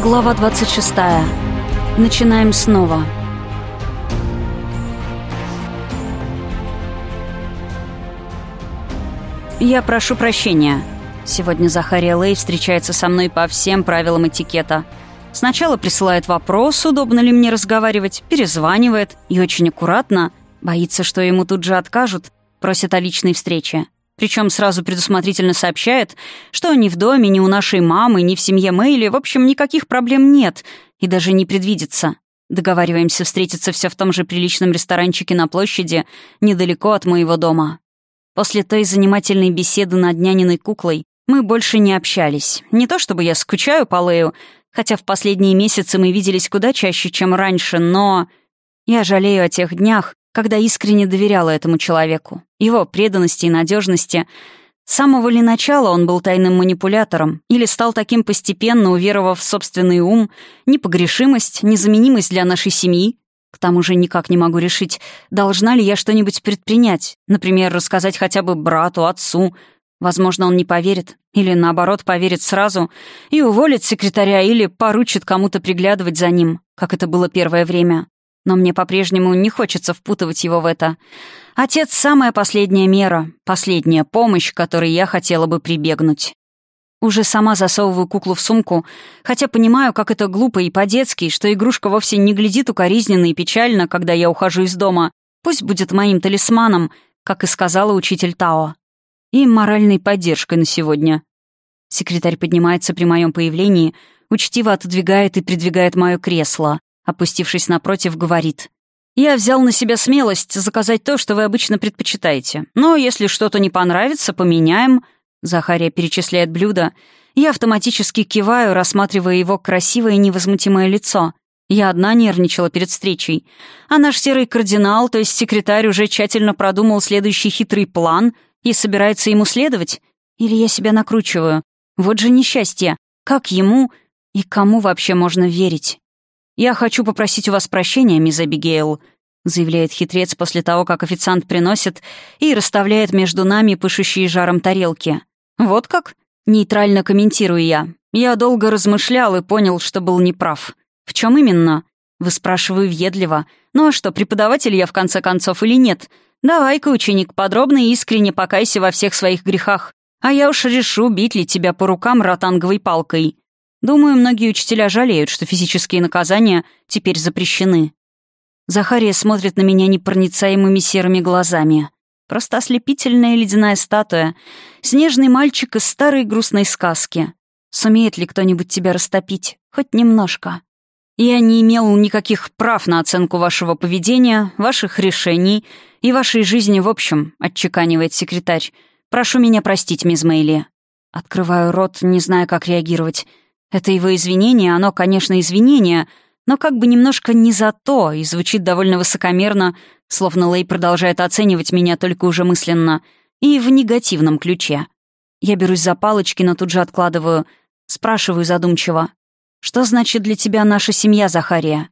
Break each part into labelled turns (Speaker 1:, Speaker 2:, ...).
Speaker 1: Глава 26. Начинаем снова. Я прошу прощения. Сегодня Захария Лей встречается со мной по всем правилам этикета. Сначала присылает вопрос, удобно ли мне разговаривать, перезванивает и очень аккуратно, боится, что ему тут же откажут, просит о личной встрече. Причем сразу предусмотрительно сообщает, что ни в доме, ни у нашей мамы, ни в семье Мэйли, в общем, никаких проблем нет и даже не предвидится. Договариваемся встретиться все в том же приличном ресторанчике на площади, недалеко от моего дома. После той занимательной беседы над няниной куклой мы больше не общались. Не то чтобы я скучаю по Лею, хотя в последние месяцы мы виделись куда чаще, чем раньше, но... Я жалею о тех днях, когда искренне доверяла этому человеку, его преданности и надежности. С самого ли начала он был тайным манипулятором или стал таким постепенно, уверовав в собственный ум, непогрешимость, незаменимость для нашей семьи? К тому же никак не могу решить, должна ли я что-нибудь предпринять, например, рассказать хотя бы брату, отцу. Возможно, он не поверит, или наоборот поверит сразу и уволит секретаря или поручит кому-то приглядывать за ним, как это было первое время но мне по-прежнему не хочется впутывать его в это. Отец — самая последняя мера, последняя помощь, которой я хотела бы прибегнуть. Уже сама засовываю куклу в сумку, хотя понимаю, как это глупо и по-детски, что игрушка вовсе не глядит укоризненно и печально, когда я ухожу из дома. Пусть будет моим талисманом, как и сказала учитель Тао. И моральной поддержкой на сегодня. Секретарь поднимается при моем появлении, учтиво отодвигает и придвигает мое кресло опустившись напротив, говорит. «Я взял на себя смелость заказать то, что вы обычно предпочитаете. Но если что-то не понравится, поменяем». Захария перечисляет блюда. Я автоматически киваю, рассматривая его красивое и невозмутимое лицо. Я одна нервничала перед встречей. А наш серый кардинал, то есть секретарь, уже тщательно продумал следующий хитрый план и собирается ему следовать? Или я себя накручиваю? Вот же несчастье. Как ему и кому вообще можно верить? «Я хочу попросить у вас прощения, мисс Эбигейл», заявляет хитрец после того, как официант приносит и расставляет между нами пышущие жаром тарелки. «Вот как?» — нейтрально комментирую я. Я долго размышлял и понял, что был неправ. «В чем именно?» Вы спрашиваю въедливо. «Ну а что, преподаватель я в конце концов или нет? Давай-ка, ученик, подробно и искренне покайся во всех своих грехах. А я уж решу, бить ли тебя по рукам ротанговой палкой». Думаю, многие учителя жалеют, что физические наказания теперь запрещены. Захария смотрит на меня непроницаемыми серыми глазами. Просто ослепительная ледяная статуя. Снежный мальчик из старой грустной сказки. Сумеет ли кто-нибудь тебя растопить? Хоть немножко. Я не имел никаких прав на оценку вашего поведения, ваших решений и вашей жизни в общем, отчеканивает секретарь. Прошу меня простить, мисс Мэйли. Открываю рот, не зная, как реагировать. Это его извинение, оно, конечно, извинение, но как бы немножко не за то, и звучит довольно высокомерно, словно Лей продолжает оценивать меня только уже мысленно, и в негативном ключе. Я берусь за палочки, но тут же откладываю. Спрашиваю задумчиво. «Что значит для тебя наша семья, Захария?»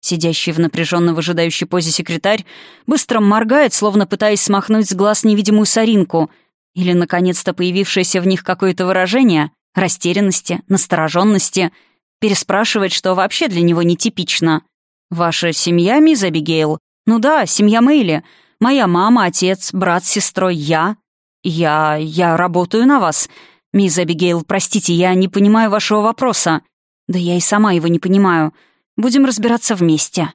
Speaker 1: Сидящий в напряженно выжидающей позе секретарь быстро моргает, словно пытаясь смахнуть с глаз невидимую соринку, или, наконец-то, появившееся в них какое-то выражение — растерянности, настороженности, переспрашивает, что вообще для него нетипично. «Ваша семья, мисс Абигейл?» «Ну да, семья Мэйли. Моя мама, отец, брат с сестрой, я. Я... я работаю на вас. Мисс Абигейл, простите, я не понимаю вашего вопроса. Да я и сама его не понимаю. Будем разбираться вместе».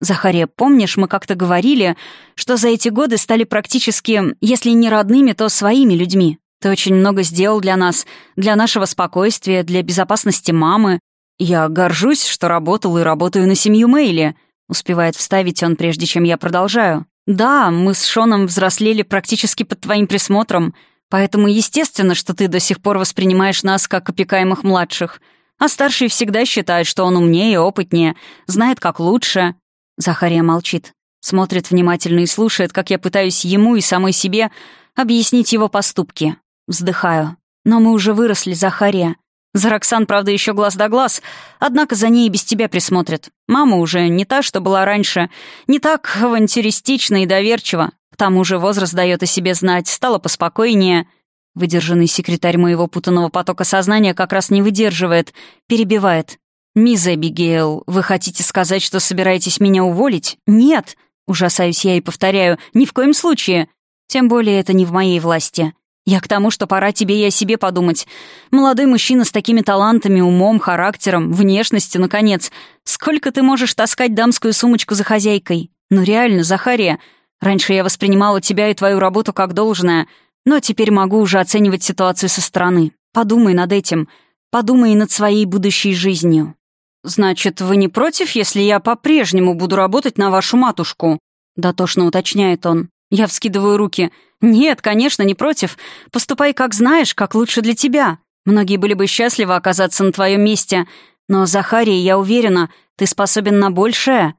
Speaker 1: «Захария, помнишь, мы как-то говорили, что за эти годы стали практически, если не родными, то своими людьми? Ты очень много сделал для нас, для нашего спокойствия, для безопасности мамы. Я горжусь, что работал и работаю на семью Мэйли», — успевает вставить он, прежде чем я продолжаю. «Да, мы с Шоном взрослели практически под твоим присмотром, поэтому естественно, что ты до сих пор воспринимаешь нас как опекаемых младших. А старший всегда считает, что он умнее, опытнее, знает, как лучше». Захария молчит, смотрит внимательно и слушает, как я пытаюсь ему и самой себе объяснить его поступки. Вздыхаю. Но мы уже выросли, Захария. За Роксан, правда, еще глаз да глаз, однако за ней и без тебя присмотрят. Мама уже не та, что была раньше, не так авантюристична и доверчива. К тому же возраст дает о себе знать, стала поспокойнее. Выдержанный секретарь моего путанного потока сознания как раз не выдерживает, перебивает. «Мисс Эбигейл, вы хотите сказать, что собираетесь меня уволить?» «Нет!» — ужасаюсь я и повторяю. «Ни в коем случае!» Тем более это не в моей власти. Я к тому, что пора тебе и о себе подумать. Молодой мужчина с такими талантами, умом, характером, внешностью, наконец. Сколько ты можешь таскать дамскую сумочку за хозяйкой? Ну реально, Захария. Раньше я воспринимала тебя и твою работу как должное, но теперь могу уже оценивать ситуацию со стороны. Подумай над этим. Подумай над своей будущей жизнью. «Значит, вы не против, если я по-прежнему буду работать на вашу матушку?» — дотошно уточняет он. Я вскидываю руки. «Нет, конечно, не против. Поступай, как знаешь, как лучше для тебя. Многие были бы счастливы оказаться на твоем месте. Но, Захарий, я уверена, ты способен на большее,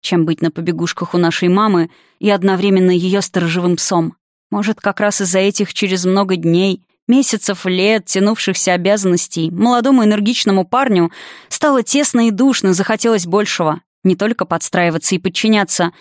Speaker 1: чем быть на побегушках у нашей мамы и одновременно ее сторожевым псом. Может, как раз из-за этих через много дней, месяцев, лет, тянувшихся обязанностей, молодому энергичному парню стало тесно и душно, захотелось большего. Не только подстраиваться и подчиняться,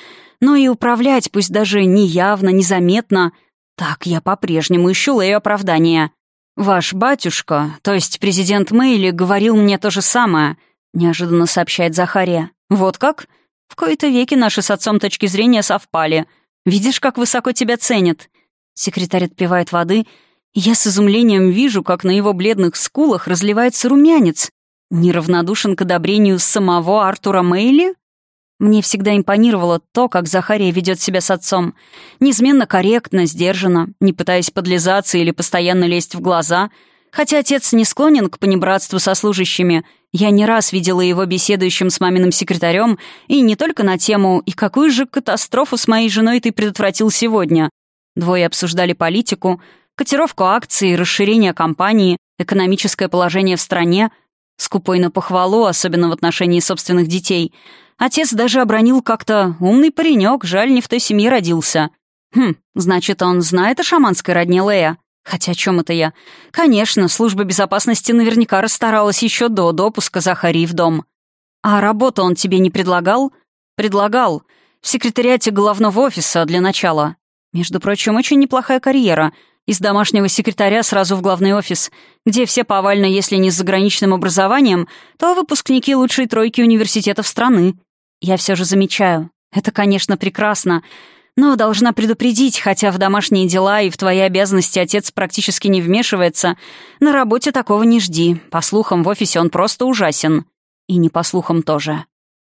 Speaker 1: но и управлять, пусть даже неявно, незаметно. Так, я по-прежнему ищу Лею оправдания. «Ваш батюшка, то есть президент Мэйли, говорил мне то же самое», — неожиданно сообщает Захария. «Вот как? В кои-то веки наши с отцом точки зрения совпали. Видишь, как высоко тебя ценят?» Секретарь отпивает воды, я с изумлением вижу, как на его бледных скулах разливается румянец. Неравнодушен к одобрению самого Артура Мэйли? Мне всегда импонировало то, как Захария ведет себя с отцом. Неизменно корректно, сдержанно, не пытаясь подлизаться или постоянно лезть в глаза. Хотя отец не склонен к понебратству со служащими, я не раз видела его беседующим с маминым секретарем, и не только на тему «И какую же катастрофу с моей женой ты предотвратил сегодня?». Двое обсуждали политику, котировку акций, расширение компании, экономическое положение в стране, скупой на похвалу, особенно в отношении собственных детей — Отец даже обронил как-то «умный паренек, жаль, не в той семье родился». Хм, значит, он знает о шаманской родне Лея. Хотя о чем это я? Конечно, служба безопасности наверняка расстаралась еще до допуска Захарии в дом. А работу он тебе не предлагал? Предлагал. В секретариате головного офиса для начала. Между прочим, очень неплохая карьера. Из домашнего секретаря сразу в главный офис, где все повально, если не с заграничным образованием, то выпускники лучшей тройки университетов страны. Я все же замечаю. Это, конечно, прекрасно. Но должна предупредить, хотя в домашние дела и в твои обязанности отец практически не вмешивается, на работе такого не жди. По слухам, в офисе он просто ужасен. И не по слухам тоже.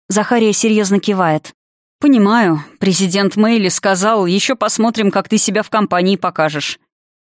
Speaker 1: Захария серьезно кивает. «Понимаю. Президент Мэйли сказал, еще посмотрим, как ты себя в компании покажешь».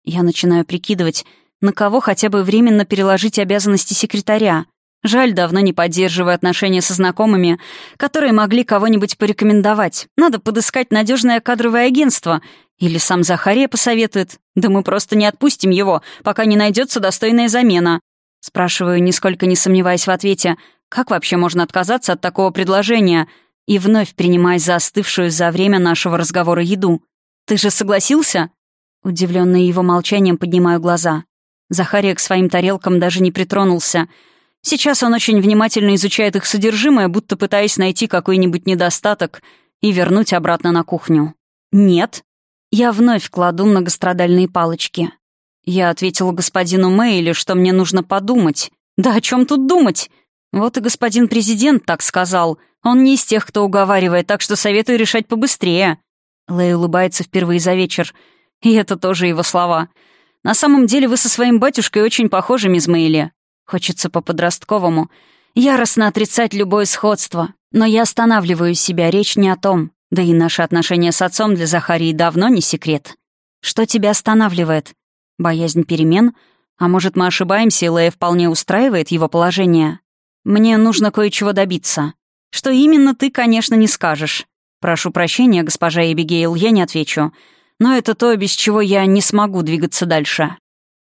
Speaker 1: Я начинаю прикидывать, на кого хотя бы временно переложить обязанности секретаря. Жаль, давно не поддерживаю отношения со знакомыми, которые могли кого-нибудь порекомендовать. Надо подыскать надежное кадровое агентство. Или сам Захария посоветует. Да мы просто не отпустим его, пока не найдется достойная замена. Спрашиваю, нисколько не сомневаясь в ответе, как вообще можно отказаться от такого предложения? И вновь принимаясь за остывшую за время нашего разговора еду. «Ты же согласился?» Удивленный его молчанием поднимаю глаза. Захария к своим тарелкам даже не притронулся — Сейчас он очень внимательно изучает их содержимое, будто пытаясь найти какой-нибудь недостаток и вернуть обратно на кухню. «Нет». Я вновь кладу многострадальные палочки. Я ответила господину Мэйли, что мне нужно подумать. Да о чем тут думать? Вот и господин президент так сказал. Он не из тех, кто уговаривает, так что советую решать побыстрее. Лэй улыбается впервые за вечер. И это тоже его слова. На самом деле вы со своим батюшкой очень похожи, мисс Мэйли. Хочется по-подростковому. Яростно отрицать любое сходство. Но я останавливаю себя, речь не о том. Да и наши отношения с отцом для Захарии давно не секрет. Что тебя останавливает? Боязнь перемен? А может, мы ошибаемся, и Лея вполне устраивает его положение? Мне нужно кое-чего добиться. Что именно ты, конечно, не скажешь. Прошу прощения, госпожа Эбигейл, я не отвечу. Но это то, без чего я не смогу двигаться дальше.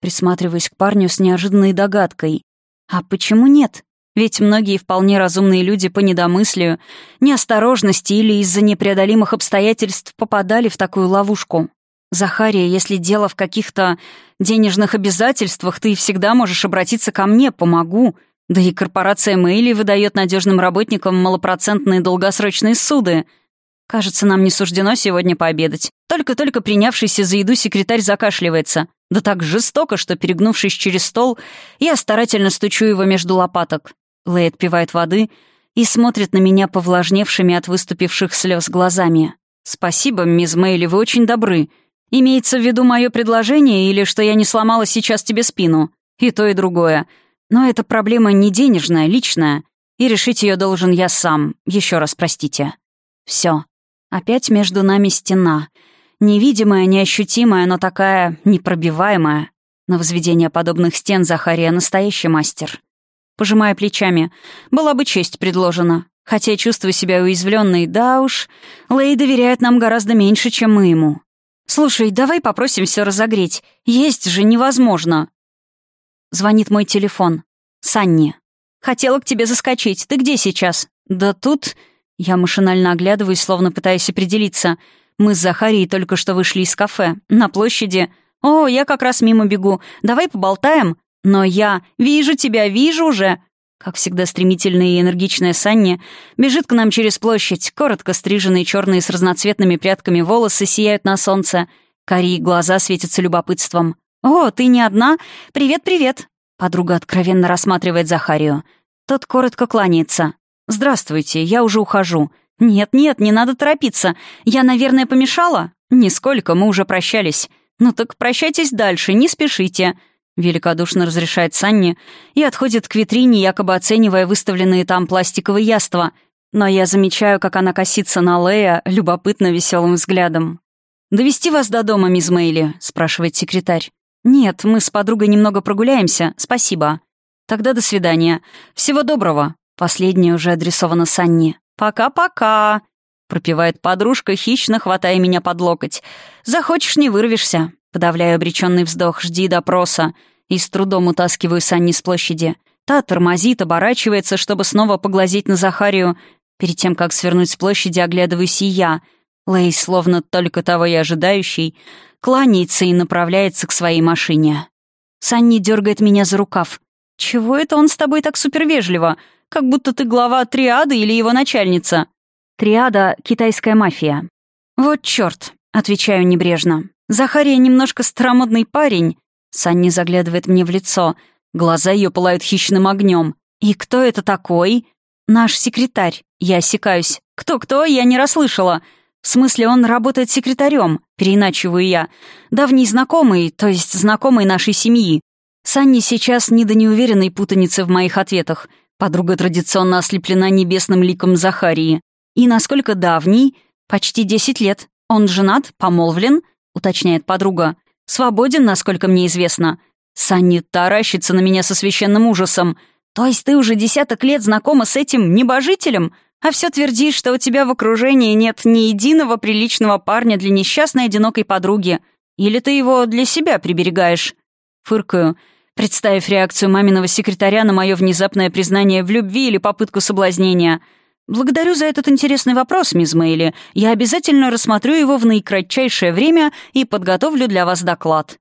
Speaker 1: Присматриваюсь к парню с неожиданной догадкой. А почему нет? Ведь многие вполне разумные люди по недомыслию, неосторожности или из-за непреодолимых обстоятельств попадали в такую ловушку. Захария, если дело в каких-то денежных обязательствах, ты всегда можешь обратиться ко мне, помогу. Да и корпорация Мэйли выдает надежным работникам малопроцентные долгосрочные суды. Кажется, нам не суждено сегодня пообедать. Только-только принявшийся за еду секретарь закашливается. Да так жестоко, что, перегнувшись через стол, я старательно стучу его между лопаток. Лэй отпивает воды и смотрит на меня повлажневшими от выступивших слез глазами. «Спасибо, мисс Мэйли, вы очень добры. Имеется в виду мое предложение или что я не сломала сейчас тебе спину? И то, и другое. Но эта проблема не денежная, личная. И решить ее должен я сам. Еще раз простите. Все. Опять между нами стена. Невидимая, неощутимая, но такая непробиваемая. На возведение подобных стен Захария настоящий мастер. Пожимая плечами, была бы честь предложена. Хотя я чувствую себя уязвленной, да уж, Лей доверяет нам гораздо меньше, чем мы ему. «Слушай, давай попросим все разогреть. Есть же невозможно». Звонит мой телефон. Санни. «Хотела к тебе заскочить. Ты где сейчас?» «Да тут...» Я машинально оглядываюсь, словно пытаясь определиться. Мы с Захарией только что вышли из кафе. На площади. «О, я как раз мимо бегу. Давай поболтаем?» «Но я... Вижу тебя, вижу уже!» Как всегда, стремительная и энергичная Санни бежит к нам через площадь. Коротко стриженные черные с разноцветными прядками волосы сияют на солнце. Карие глаза светятся любопытством. «О, ты не одна? Привет-привет!» Подруга откровенно рассматривает Захарию. Тот коротко кланяется. «Здравствуйте, я уже ухожу». «Нет-нет, не надо торопиться. Я, наверное, помешала?» «Нисколько, мы уже прощались». «Ну так прощайтесь дальше, не спешите». Великодушно разрешает Санни и отходит к витрине, якобы оценивая выставленные там пластиковые яства. Но я замечаю, как она косится на Лея любопытно веселым взглядом. «Довести вас до дома, мисс Мейли?» — спрашивает секретарь. «Нет, мы с подругой немного прогуляемся. Спасибо». «Тогда до свидания. Всего доброго». Последнее уже адресовано Санни. «Пока-пока», — пропевает подружка, хищно хватая меня под локоть. «Захочешь, не вырвешься». Подавляю обреченный вздох, жди допроса. И с трудом утаскиваю Санни с площади. Та тормозит, оборачивается, чтобы снова поглазеть на Захарию. Перед тем, как свернуть с площади, оглядываюсь и я. Лей, словно только того и ожидающий, кланяется и направляется к своей машине. Санни дергает меня за рукав. «Чего это он с тобой так супервежливо? Как будто ты глава триады или его начальница?» «Триада — китайская мафия». «Вот черт», — отвечаю небрежно. Захария немножко старомодный парень. Санни заглядывает мне в лицо. Глаза ее пылают хищным огнем. «И кто это такой?» «Наш секретарь». Я осекаюсь. «Кто-кто? Я не расслышала». «В смысле, он работает секретарем», — переиначиваю я. «Давний знакомый, то есть знакомый нашей семьи». Санни сейчас не до неуверенной путаницы в моих ответах. Подруга традиционно ослеплена небесным ликом Захарии. И насколько давний? Почти десять лет. Он женат, помолвлен, уточняет подруга. «Свободен, насколько мне известно». Санни таращится на меня со священным ужасом. «То есть ты уже десяток лет знакома с этим небожителем, а все твердишь, что у тебя в окружении нет ни единого приличного парня для несчастной одинокой подруги? Или ты его для себя приберегаешь?» Фыркаю, представив реакцию маминого секретаря на мое внезапное признание в любви или попытку соблазнения — «Благодарю за этот интересный вопрос, мисс Мэйли. Я обязательно рассмотрю его в наикратчайшее время и подготовлю для вас доклад».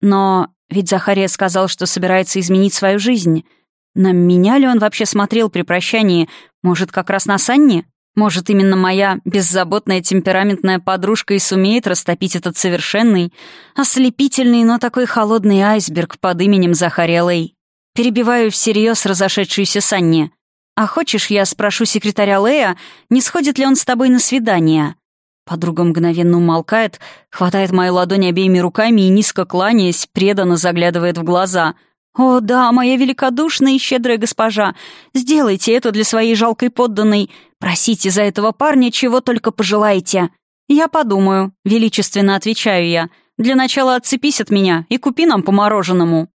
Speaker 1: Но ведь Захария сказал, что собирается изменить свою жизнь. На меня ли он вообще смотрел при прощании? Может, как раз на Санни? Может, именно моя беззаботная темпераментная подружка и сумеет растопить этот совершенный, ослепительный, но такой холодный айсберг под именем Захария Лей? Перебиваю всерьез разошедшуюся Санни. «А хочешь, я спрошу секретаря Лея, не сходит ли он с тобой на свидание?» Подруга мгновенно умолкает, хватает мою ладонь обеими руками и, низко кланяясь, преданно заглядывает в глаза. «О, да, моя великодушная и щедрая госпожа, сделайте это для своей жалкой подданной. Просите за этого парня, чего только пожелаете». «Я подумаю», — величественно отвечаю я. «Для начала отцепись от меня и купи нам по мороженому».